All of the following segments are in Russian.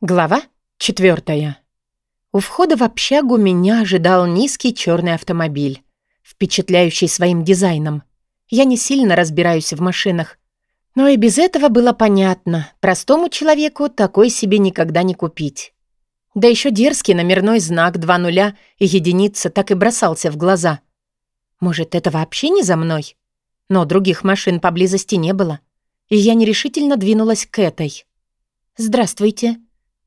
Глава четвертая. У входа в общагу меня ожидал низкий черный автомобиль, впечатляющий своим дизайном. Я не сильно разбираюсь в машинах, но и без этого было понятно, простому человеку такой себе никогда не купить. Да еще дерзкий номерной знак два нуля и единица так и бросался в глаза. Может, это вообще не за мной? Но других машин поблизости не было, и я нерешительно двинулась к этой. «Здравствуйте»,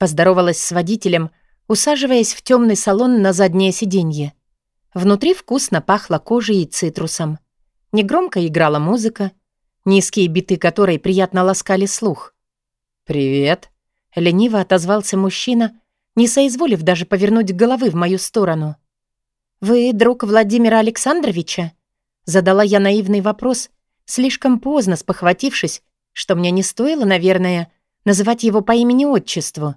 Поздоровалась с водителем, усаживаясь в темный салон на заднее сиденье. Внутри вкусно пахло кожей и цитрусом. Негромко играла музыка, низкие биты которой приятно ласкали слух. «Привет», — лениво отозвался мужчина, не соизволив даже повернуть головы в мою сторону. «Вы друг Владимира Александровича?» Задала я наивный вопрос, слишком поздно спохватившись, что мне не стоило, наверное, называть его по имени-отчеству.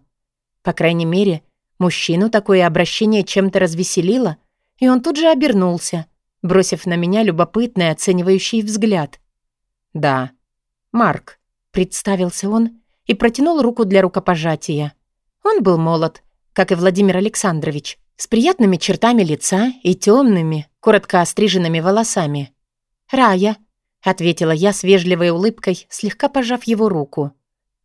По крайней мере, мужчину такое обращение чем-то развеселило, и он тут же обернулся, бросив на меня любопытный оценивающий взгляд. «Да, Марк», — представился он и протянул руку для рукопожатия. Он был молод, как и Владимир Александрович, с приятными чертами лица и темными, коротко остриженными волосами. «Рая», — ответила я с вежливой улыбкой, слегка пожав его руку.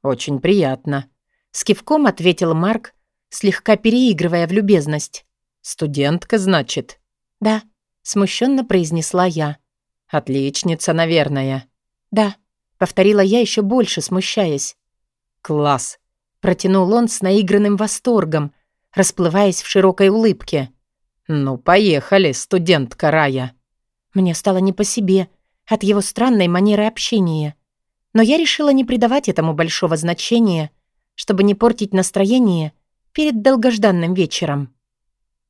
«Очень приятно», с кивком ответил Марк, слегка переигрывая в любезность. «Студентка, значит?» «Да», — смущенно произнесла я. «Отличница, наверное». «Да», — повторила я еще больше, смущаясь. «Класс», — протянул он с наигранным восторгом, расплываясь в широкой улыбке. «Ну, поехали, студентка Рая». Мне стало не по себе от его странной манеры общения. Но я решила не придавать этому большого значения чтобы не портить настроение перед долгожданным вечером.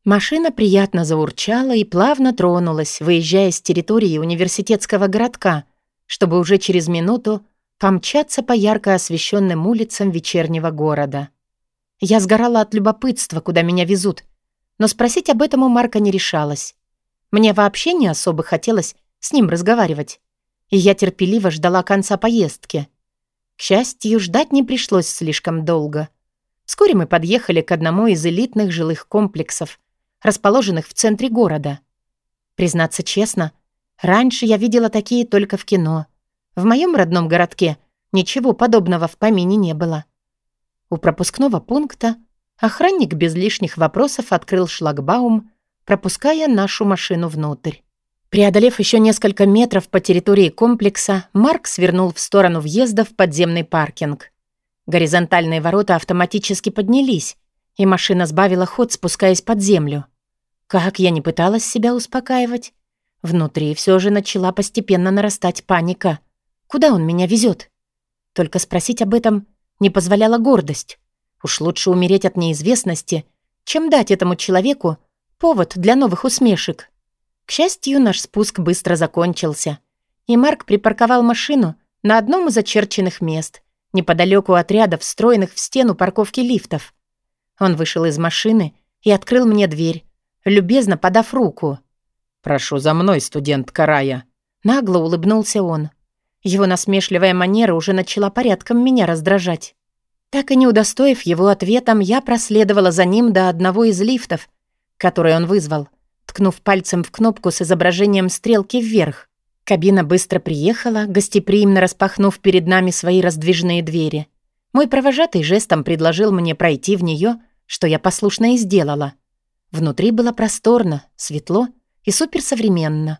Машина приятно заурчала и плавно тронулась, выезжая с территории университетского городка, чтобы уже через минуту помчаться по ярко освещенным улицам вечернего города. Я сгорала от любопытства, куда меня везут, но спросить об этом у Марка не решалась. Мне вообще не особо хотелось с ним разговаривать, и я терпеливо ждала конца поездки — к счастью, ждать не пришлось слишком долго. Вскоре мы подъехали к одному из элитных жилых комплексов, расположенных в центре города. Признаться честно, раньше я видела такие только в кино. В моем родном городке ничего подобного в помине не было. У пропускного пункта охранник без лишних вопросов открыл шлагбаум, пропуская нашу машину внутрь. Преодолев еще несколько метров по территории комплекса, Марк свернул в сторону въезда в подземный паркинг. Горизонтальные ворота автоматически поднялись, и машина сбавила ход, спускаясь под землю. Как я не пыталась себя успокаивать, внутри все же начала постепенно нарастать паника. Куда он меня везет? Только спросить об этом не позволяла гордость. Уж лучше умереть от неизвестности, чем дать этому человеку повод для новых усмешек. К счастью, наш спуск быстро закончился, и Марк припарковал машину на одном из очерченных мест, неподалеку от ряда встроенных в стену парковки лифтов. Он вышел из машины и открыл мне дверь, любезно подав руку. «Прошу за мной, студент Карая». Нагло улыбнулся он. Его насмешливая манера уже начала порядком меня раздражать. Так и не удостоив его ответом, я проследовала за ним до одного из лифтов, который он вызвал — ткнув пальцем в кнопку с изображением стрелки вверх. Кабина быстро приехала, гостеприимно распахнув перед нами свои раздвижные двери. Мой провожатый жестом предложил мне пройти в нее, что я послушно и сделала. Внутри было просторно, светло и суперсовременно.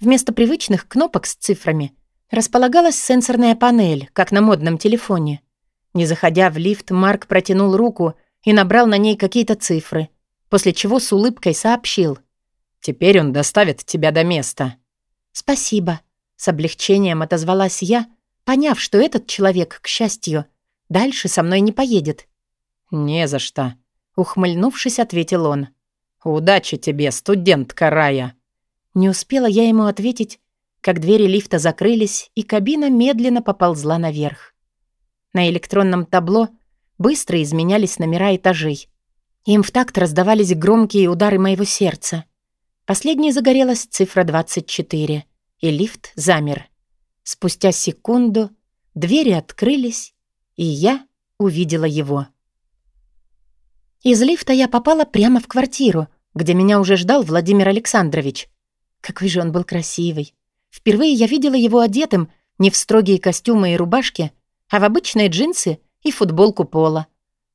Вместо привычных кнопок с цифрами располагалась сенсорная панель, как на модном телефоне. Не заходя в лифт, Марк протянул руку и набрал на ней какие-то цифры, после чего с улыбкой сообщил. Теперь он доставит тебя до места». «Спасибо», — с облегчением отозвалась я, поняв, что этот человек, к счастью, дальше со мной не поедет. «Не за что», — ухмыльнувшись, ответил он. «Удачи тебе, студентка Рая». Не успела я ему ответить, как двери лифта закрылись, и кабина медленно поползла наверх. На электронном табло быстро изменялись номера этажей. Им в такт раздавались громкие удары моего сердца — Последней загорелась цифра 24, и лифт замер. Спустя секунду двери открылись, и я увидела его. Из лифта я попала прямо в квартиру, где меня уже ждал Владимир Александрович. Какой же он был красивый. Впервые я видела его одетым не в строгие костюмы и рубашки, а в обычные джинсы и футболку пола.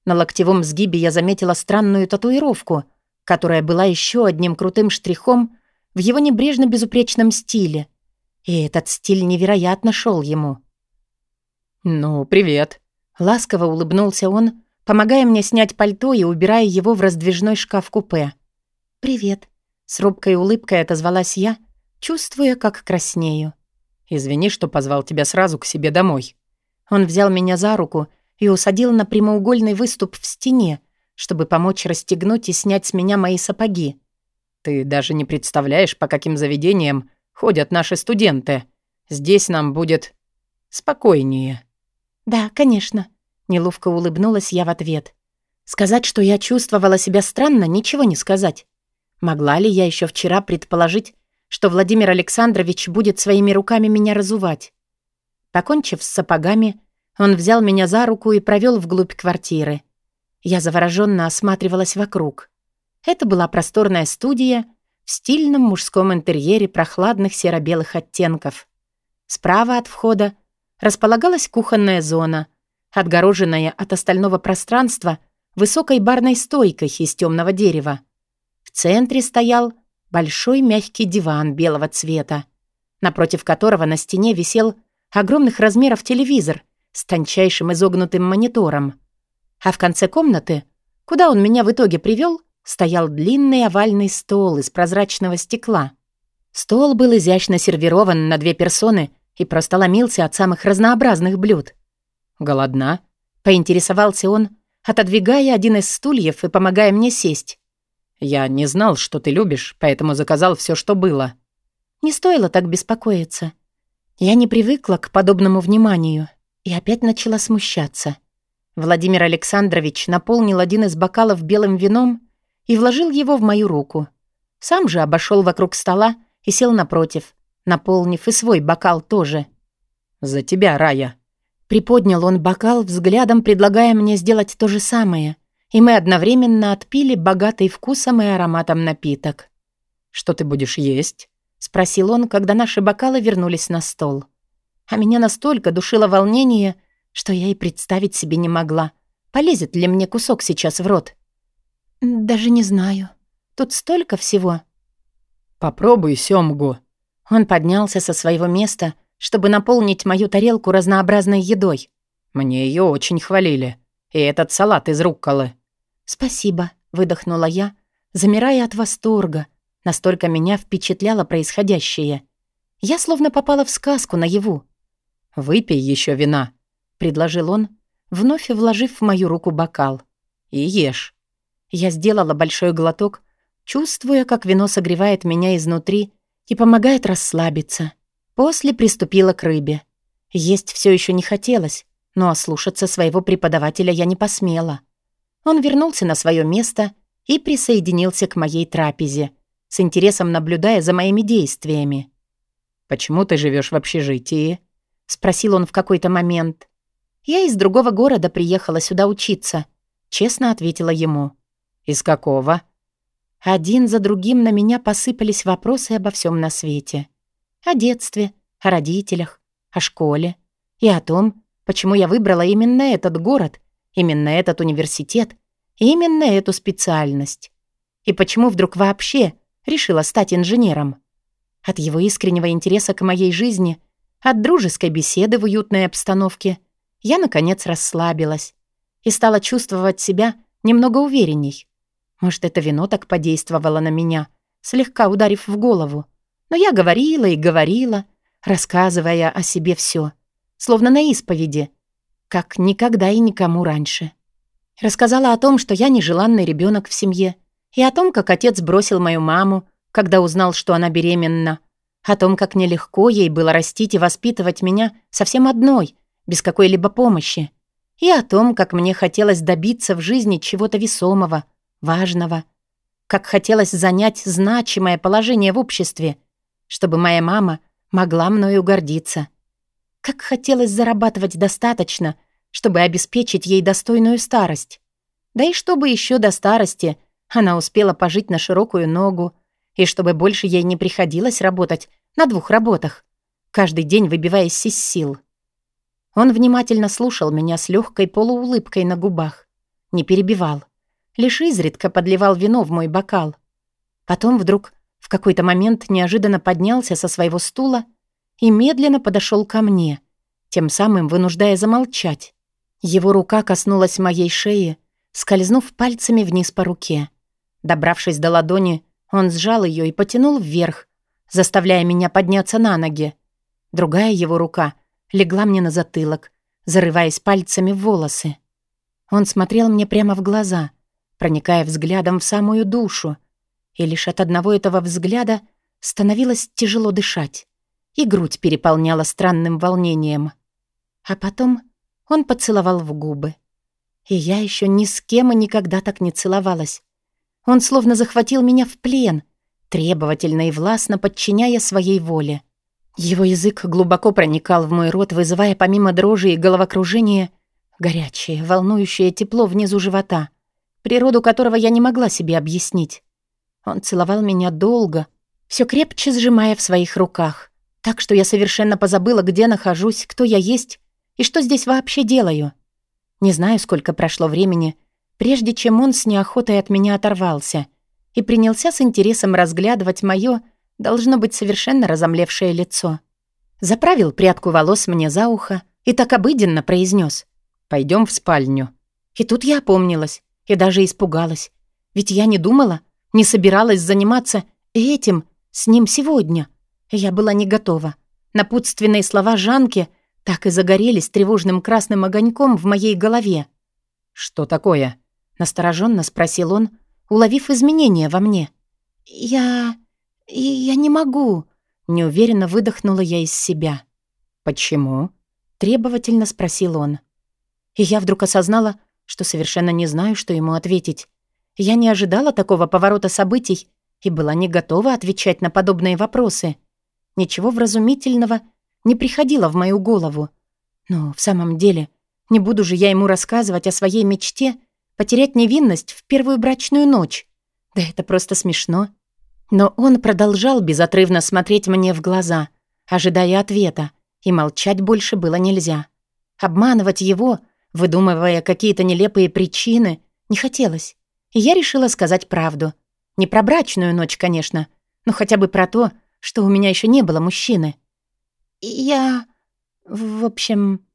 На локтевом сгибе я заметила странную татуировку, которая была еще одним крутым штрихом в его небрежно-безупречном стиле. И этот стиль невероятно шел ему. «Ну, привет», — ласково улыбнулся он, помогая мне снять пальто и убирая его в раздвижной шкаф-купе. «Привет», — с робкой улыбкой отозвалась я, чувствуя, как краснею. «Извини, что позвал тебя сразу к себе домой». Он взял меня за руку и усадил на прямоугольный выступ в стене, чтобы помочь расстегнуть и снять с меня мои сапоги. «Ты даже не представляешь, по каким заведениям ходят наши студенты. Здесь нам будет спокойнее». «Да, конечно», — неловко улыбнулась я в ответ. Сказать, что я чувствовала себя странно, ничего не сказать. Могла ли я еще вчера предположить, что Владимир Александрович будет своими руками меня разувать? Покончив с сапогами, он взял меня за руку и провел вглубь квартиры. Я завороженно осматривалась вокруг. Это была просторная студия в стильном мужском интерьере прохладных серо-белых оттенков. Справа от входа располагалась кухонная зона, отгороженная от остального пространства высокой барной стойкой из темного дерева. В центре стоял большой мягкий диван белого цвета, напротив которого на стене висел огромных размеров телевизор с тончайшим изогнутым монитором. А в конце комнаты, куда он меня в итоге привел, стоял длинный овальный стол из прозрачного стекла. Стол был изящно сервирован на две персоны и просто ломился от самых разнообразных блюд. «Голодна?» — поинтересовался он, отодвигая один из стульев и помогая мне сесть. «Я не знал, что ты любишь, поэтому заказал все, что было». Не стоило так беспокоиться. Я не привыкла к подобному вниманию и опять начала смущаться. Владимир Александрович наполнил один из бокалов белым вином и вложил его в мою руку. Сам же обошел вокруг стола и сел напротив, наполнив и свой бокал тоже. «За тебя, Рая!» Приподнял он бокал, взглядом предлагая мне сделать то же самое, и мы одновременно отпили богатый вкусом и ароматом напиток. «Что ты будешь есть?» — спросил он, когда наши бокалы вернулись на стол. А меня настолько душило волнение, что я и представить себе не могла, полезет ли мне кусок сейчас в рот. «Даже не знаю. Тут столько всего». «Попробуй сёмгу». Он поднялся со своего места, чтобы наполнить мою тарелку разнообразной едой. Мне ее очень хвалили. И этот салат из рукколы. «Спасибо», — выдохнула я, замирая от восторга. Настолько меня впечатляло происходящее. Я словно попала в сказку наяву. «Выпей еще вина», — предложил он, вновь вложив в мою руку бокал. «И ешь». Я сделала большой глоток, чувствуя, как вино согревает меня изнутри и помогает расслабиться. После приступила к рыбе. Есть все еще не хотелось, но ослушаться своего преподавателя я не посмела. Он вернулся на свое место и присоединился к моей трапезе, с интересом наблюдая за моими действиями. «Почему ты живешь в общежитии?» — спросил он в какой-то момент. «Я из другого города приехала сюда учиться», — честно ответила ему. «Из какого?» Один за другим на меня посыпались вопросы обо всем на свете. О детстве, о родителях, о школе и о том, почему я выбрала именно этот город Именно этот университет, именно эту специальность. И почему вдруг вообще решила стать инженером? От его искреннего интереса к моей жизни, от дружеской беседы в уютной обстановке, я, наконец, расслабилась и стала чувствовать себя немного уверенней. Может, это вино так подействовало на меня, слегка ударив в голову. Но я говорила и говорила, рассказывая о себе все, словно на исповеди — как никогда и никому раньше. Рассказала о том, что я нежеланный ребенок в семье, и о том, как отец бросил мою маму, когда узнал, что она беременна, о том, как нелегко ей было растить и воспитывать меня совсем одной, без какой-либо помощи, и о том, как мне хотелось добиться в жизни чего-то весомого, важного, как хотелось занять значимое положение в обществе, чтобы моя мама могла мною гордиться — как хотелось зарабатывать достаточно, чтобы обеспечить ей достойную старость. Да и чтобы еще до старости она успела пожить на широкую ногу, и чтобы больше ей не приходилось работать на двух работах, каждый день выбиваясь из сил. Он внимательно слушал меня с легкой полуулыбкой на губах, не перебивал, лишь изредка подливал вино в мой бокал. Потом вдруг в какой-то момент неожиданно поднялся со своего стула и медленно подошел ко мне, тем самым вынуждая замолчать. Его рука коснулась моей шеи, скользнув пальцами вниз по руке. Добравшись до ладони, он сжал ее и потянул вверх, заставляя меня подняться на ноги. Другая его рука легла мне на затылок, зарываясь пальцами в волосы. Он смотрел мне прямо в глаза, проникая взглядом в самую душу, и лишь от одного этого взгляда становилось тяжело дышать, и грудь переполняла странным волнением. А потом он поцеловал в губы. И я еще ни с кем и никогда так не целовалась. Он словно захватил меня в плен, требовательно и властно подчиняя своей воле. Его язык глубоко проникал в мой рот, вызывая помимо дрожи и головокружения горячее, волнующее тепло внизу живота, природу которого я не могла себе объяснить. Он целовал меня долго, все крепче сжимая в своих руках, так что я совершенно позабыла, где нахожусь, кто я есть и что здесь вообще делаю. Не знаю, сколько прошло времени, прежде чем он с неохотой от меня оторвался и принялся с интересом разглядывать моё, должно быть, совершенно разомлевшее лицо. Заправил прядку волос мне за ухо и так обыденно произнес: «Пойдем в спальню». И тут я опомнилась и даже испугалась. Ведь я не думала, не собиралась заниматься этим с ним сегодня. Я была не готова. Напутственные слова Жанки так и загорелись тревожным красным огоньком в моей голове. «Что такое?» Настороженно спросил он, уловив изменения во мне. «Я... я не могу», — неуверенно выдохнула я из себя. «Почему?» — требовательно спросил он. И я вдруг осознала, что совершенно не знаю, что ему ответить. Я не ожидала такого поворота событий и была не готова отвечать на подобные вопросы. Ничего вразумительного не приходило в мою голову. Но в самом деле, не буду же я ему рассказывать о своей мечте — Потерять невинность в первую брачную ночь. Да это просто смешно. Но он продолжал безотрывно смотреть мне в глаза, ожидая ответа, и молчать больше было нельзя. Обманывать его, выдумывая какие-то нелепые причины, не хотелось. И я решила сказать правду. Не про брачную ночь, конечно, но хотя бы про то, что у меня еще не было мужчины. «Я... в общем...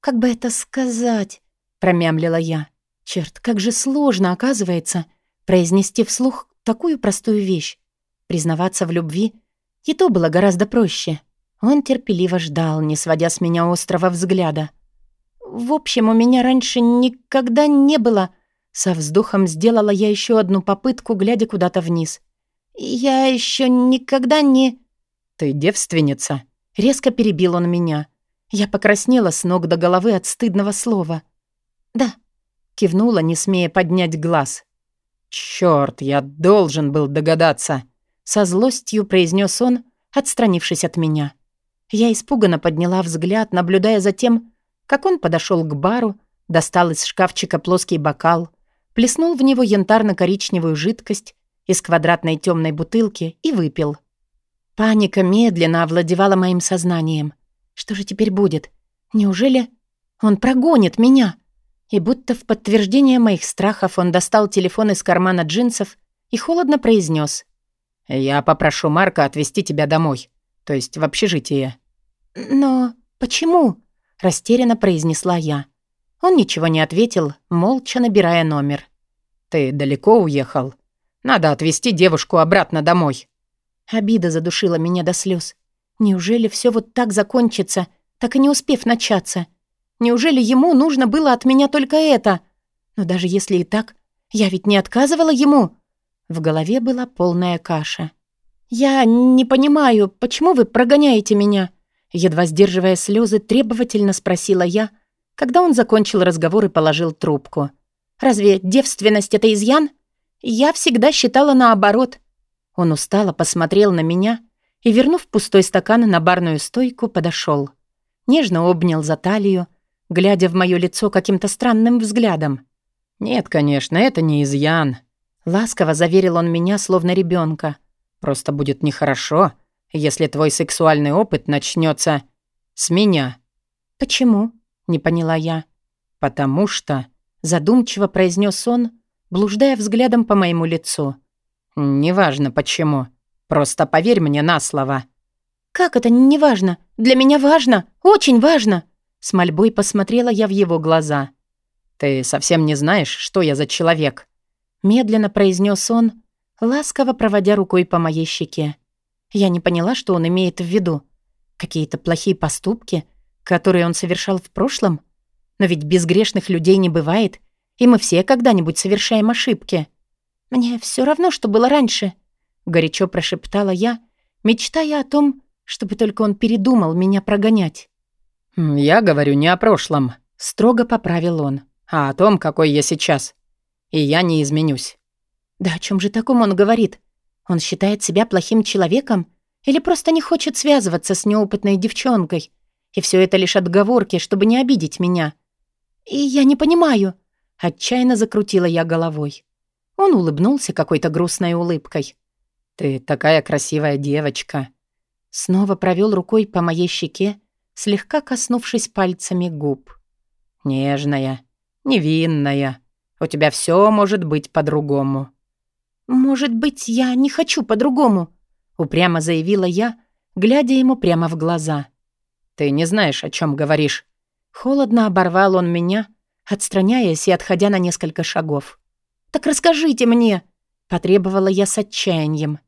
как бы это сказать?» — промямлила я. Черт, как же сложно, оказывается, произнести вслух такую простую вещь. Признаваться в любви и то было гораздо проще. Он терпеливо ждал, не сводя с меня острого взгляда. «В общем, у меня раньше никогда не было...» Со вздохом сделала я еще одну попытку, глядя куда-то вниз. «Я еще никогда не...» «Ты девственница?» Резко перебил он меня. Я покраснела с ног до головы от стыдного слова. «Да», Кивнула, не смея поднять глаз. «Чёрт, я должен был догадаться!» Со злостью произнес он, отстранившись от меня. Я испуганно подняла взгляд, наблюдая за тем, как он подошел к бару, достал из шкафчика плоский бокал, плеснул в него янтарно-коричневую жидкость из квадратной темной бутылки и выпил. Паника медленно овладевала моим сознанием. Что же теперь будет? Неужели он прогонит меня? И будто в подтверждение моих страхов он достал телефон из кармана джинсов и холодно произнес: «Я попрошу Марка отвезти тебя домой, то есть в общежитие». «Но почему?» — растерянно произнесла я. Он ничего не ответил, молча набирая номер. «Ты далеко уехал? Надо отвезти девушку обратно домой». Обида задушила меня до слез. Неужели все вот так закончится, так и не успев начаться? Неужели ему нужно было от меня только это? Но даже если и так, я ведь не отказывала ему. В голове была полная каша. «Я не понимаю, почему вы прогоняете меня?» Едва сдерживая слезы, требовательно спросила я, когда он закончил разговор и положил трубку. «Разве девственность — это изъян? Я всегда считала наоборот». Он устало посмотрел на меня и, вернув пустой стакан на барную стойку, подошел. Нежно обнял за талию, глядя в моё лицо каким-то странным взглядом. «Нет, конечно, это не изъян», — ласково заверил он меня, словно ребенка. «Просто будет нехорошо, если твой сексуальный опыт начнется с меня». «Почему?» — не поняла я. «Потому что...» — задумчиво произнес он, блуждая взглядом по моему лицу. «Неважно почему. Просто поверь мне на слово». «Как это неважно? Для меня важно, очень важно!» С мольбой посмотрела я в его глаза. «Ты совсем не знаешь, что я за человек?» Медленно произнес он, ласково проводя рукой по моей щеке. Я не поняла, что он имеет в виду. Какие-то плохие поступки, которые он совершал в прошлом? Но ведь безгрешных людей не бывает, и мы все когда-нибудь совершаем ошибки. «Мне все равно, что было раньше», — горячо прошептала я, мечтая о том, чтобы только он передумал меня прогонять. «Я говорю не о прошлом», — строго поправил он, «а о том, какой я сейчас. И я не изменюсь». «Да о чем же таком он говорит? Он считает себя плохим человеком или просто не хочет связываться с неопытной девчонкой? И все это лишь отговорки, чтобы не обидеть меня. И я не понимаю». Отчаянно закрутила я головой. Он улыбнулся какой-то грустной улыбкой. «Ты такая красивая девочка». Снова провел рукой по моей щеке, слегка коснувшись пальцами губ. «Нежная, невинная. У тебя все может быть по-другому». «Может быть, я не хочу по-другому», — упрямо заявила я, глядя ему прямо в глаза. «Ты не знаешь, о чем говоришь». Холодно оборвал он меня, отстраняясь и отходя на несколько шагов. «Так расскажите мне!» — потребовала я с отчаянием.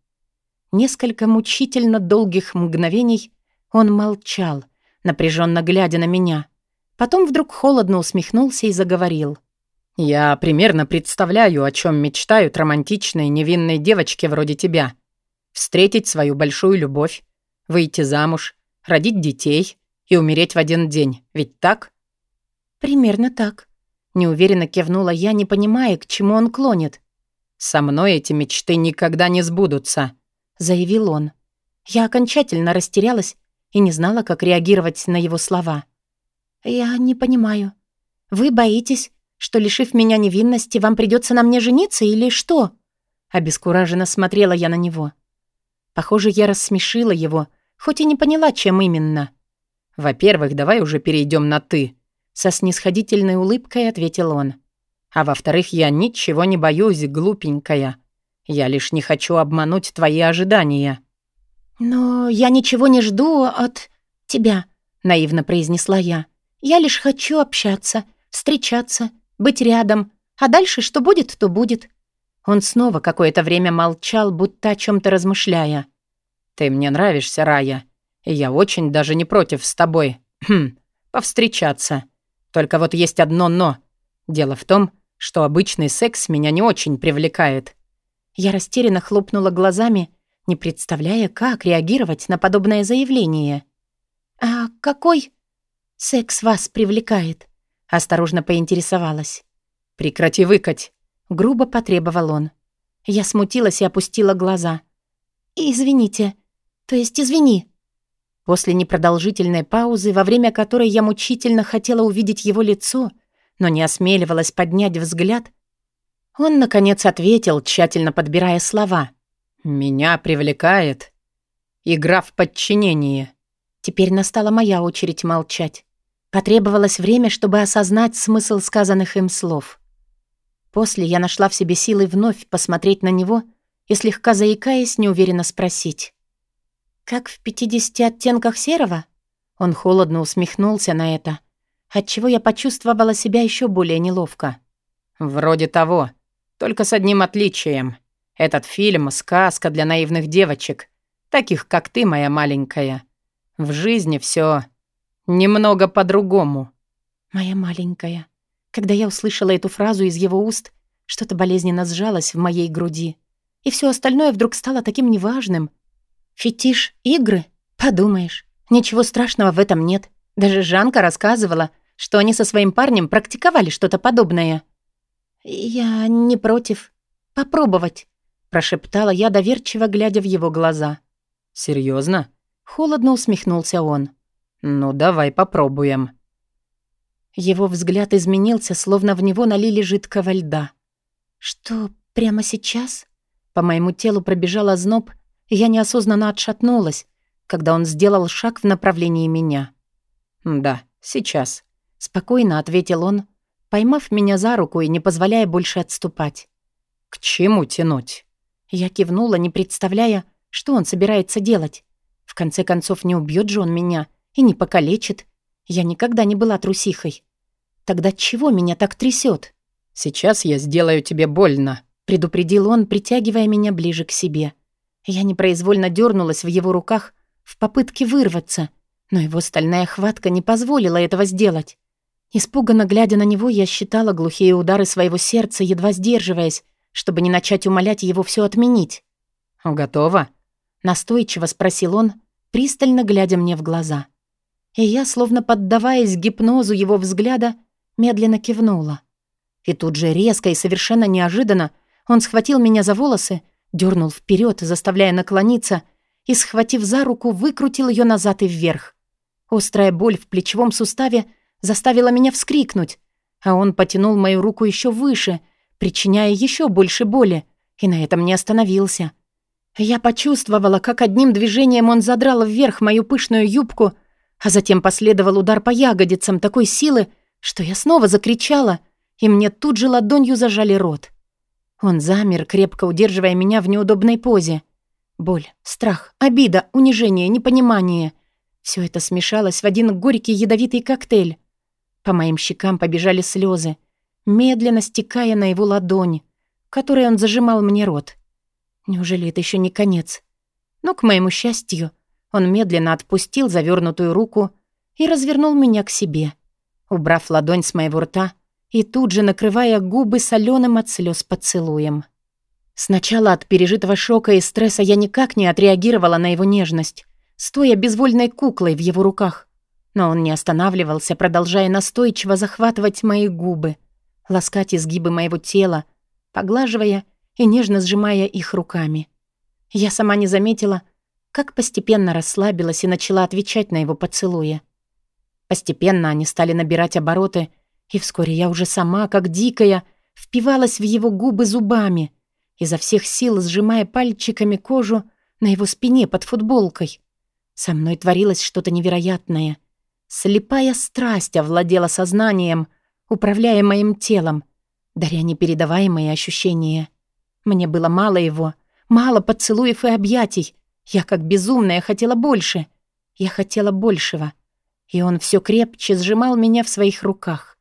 Несколько мучительно долгих мгновений он молчал, напряженно глядя на меня. Потом вдруг холодно усмехнулся и заговорил. «Я примерно представляю, о чем мечтают романтичные невинные девочки вроде тебя. Встретить свою большую любовь, выйти замуж, родить детей и умереть в один день. Ведь так?» «Примерно так», — неуверенно кивнула я, не понимая, к чему он клонит. «Со мной эти мечты никогда не сбудутся», — заявил он. Я окончательно растерялась и не знала, как реагировать на его слова. «Я не понимаю. Вы боитесь, что, лишив меня невинности, вам придется на мне жениться или что?» Обескураженно смотрела я на него. Похоже, я рассмешила его, хоть и не поняла, чем именно. «Во-первых, давай уже перейдем на «ты», со снисходительной улыбкой ответил он. «А во-вторых, я ничего не боюсь, глупенькая. Я лишь не хочу обмануть твои ожидания». «Но я ничего не жду от тебя», — наивно произнесла я. «Я лишь хочу общаться, встречаться, быть рядом, а дальше что будет, то будет». Он снова какое-то время молчал, будто о чем то размышляя. «Ты мне нравишься, Рая, и я очень даже не против с тобой. Хм, повстречаться. Только вот есть одно «но». Дело в том, что обычный секс меня не очень привлекает. Я растерянно хлопнула глазами, не представляя, как реагировать на подобное заявление. «А какой секс вас привлекает?» — осторожно поинтересовалась. «Прекрати выкать!» — грубо потребовал он. Я смутилась и опустила глаза. «Извините. То есть извини». После непродолжительной паузы, во время которой я мучительно хотела увидеть его лицо, но не осмеливалась поднять взгляд, он, наконец, ответил, тщательно подбирая слова. «Меня привлекает игра в подчинение». Теперь настала моя очередь молчать. Потребовалось время, чтобы осознать смысл сказанных им слов. После я нашла в себе силы вновь посмотреть на него и, слегка заикаясь, неуверенно спросить. «Как в пятидесяти оттенках серого?» Он холодно усмехнулся на это, отчего я почувствовала себя еще более неловко. «Вроде того, только с одним отличием. Этот фильм — сказка для наивных девочек, таких, как ты, моя маленькая. В жизни все немного по-другому». «Моя маленькая». Когда я услышала эту фразу из его уст, что-то болезненно сжалось в моей груди. И все остальное вдруг стало таким неважным, Фетиш игры? Подумаешь. Ничего страшного в этом нет. Даже Жанка рассказывала, что они со своим парнем практиковали что-то подобное. «Я не против. Попробовать», — прошептала я, доверчиво глядя в его глаза. «Серьезно?» — холодно усмехнулся он. «Ну, давай попробуем». Его взгляд изменился, словно в него налили жидкого льда. «Что, прямо сейчас?» По моему телу пробежал озноб, и я неосознанно отшатнулась, когда он сделал шаг в направлении меня. «Да, сейчас», — спокойно ответил он, поймав меня за руку и не позволяя больше отступать. «К чему тянуть?» Я кивнула, не представляя, что он собирается делать. В конце концов, не убьет же он меня и не покалечит. Я никогда не была трусихой. Тогда чего меня так трясет? «Сейчас я сделаю тебе больно», — предупредил он, притягивая меня ближе к себе. Я непроизвольно дернулась в его руках в попытке вырваться, но его стальная хватка не позволила этого сделать. Испуганно глядя на него, я считала глухие удары своего сердца, едва сдерживаясь, чтобы не начать умолять его все отменить. «Готово?» — настойчиво спросил он, пристально глядя мне в глаза. И я, словно поддаваясь гипнозу его взгляда, медленно кивнула. И тут же резко и совершенно неожиданно он схватил меня за волосы, дернул вперед, заставляя наклониться, и, схватив за руку, выкрутил ее назад и вверх. Острая боль в плечевом суставе заставила меня вскрикнуть, а он потянул мою руку еще выше, причиняя еще больше боли, и на этом не остановился. Я почувствовала, как одним движением он задрал вверх мою пышную юбку, а затем последовал удар по ягодицам такой силы, что я снова закричала, и мне тут же ладонью зажали рот. Он замер, крепко удерживая меня в неудобной позе. Боль, страх, обида, унижение, непонимание. Все это смешалось в один горький ядовитый коктейль. По моим щекам побежали слезы, медленно стекая на его ладонь, которой он зажимал мне рот. Неужели это еще не конец? Но, к моему счастью, он медленно отпустил завернутую руку и развернул меня к себе, убрав ладонь с моего рта и тут же накрывая губы соленым от слез поцелуем. Сначала от пережитого шока и стресса я никак не отреагировала на его нежность, стоя безвольной куклой в его руках. Но он не останавливался, продолжая настойчиво захватывать мои губы, ласкать изгибы моего тела, поглаживая и нежно сжимая их руками. Я сама не заметила, как постепенно расслабилась и начала отвечать на его поцелуи. Постепенно они стали набирать обороты, и вскоре я уже сама, как дикая, впивалась в его губы зубами, изо всех сил сжимая пальчиками кожу на его спине под футболкой. Со мной творилось что-то невероятное. Слепая страсть овладела сознанием, управляя моим телом, даря непередаваемые ощущения. Мне было мало его, мало поцелуев и объятий. Я, как безумная, хотела больше. Я хотела большего. И он все крепче сжимал меня в своих руках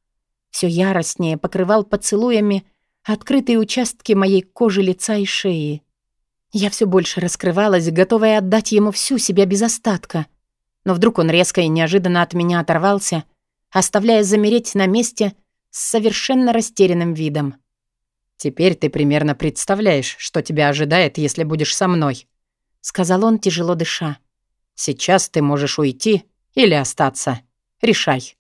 все яростнее покрывал поцелуями открытые участки моей кожи лица и шеи. Я все больше раскрывалась, готовая отдать ему всю себя без остатка. Но вдруг он резко и неожиданно от меня оторвался, оставляя замереть на месте с совершенно растерянным видом. «Теперь ты примерно представляешь, что тебя ожидает, если будешь со мной», — сказал он, тяжело дыша. «Сейчас ты можешь уйти или остаться. Решай».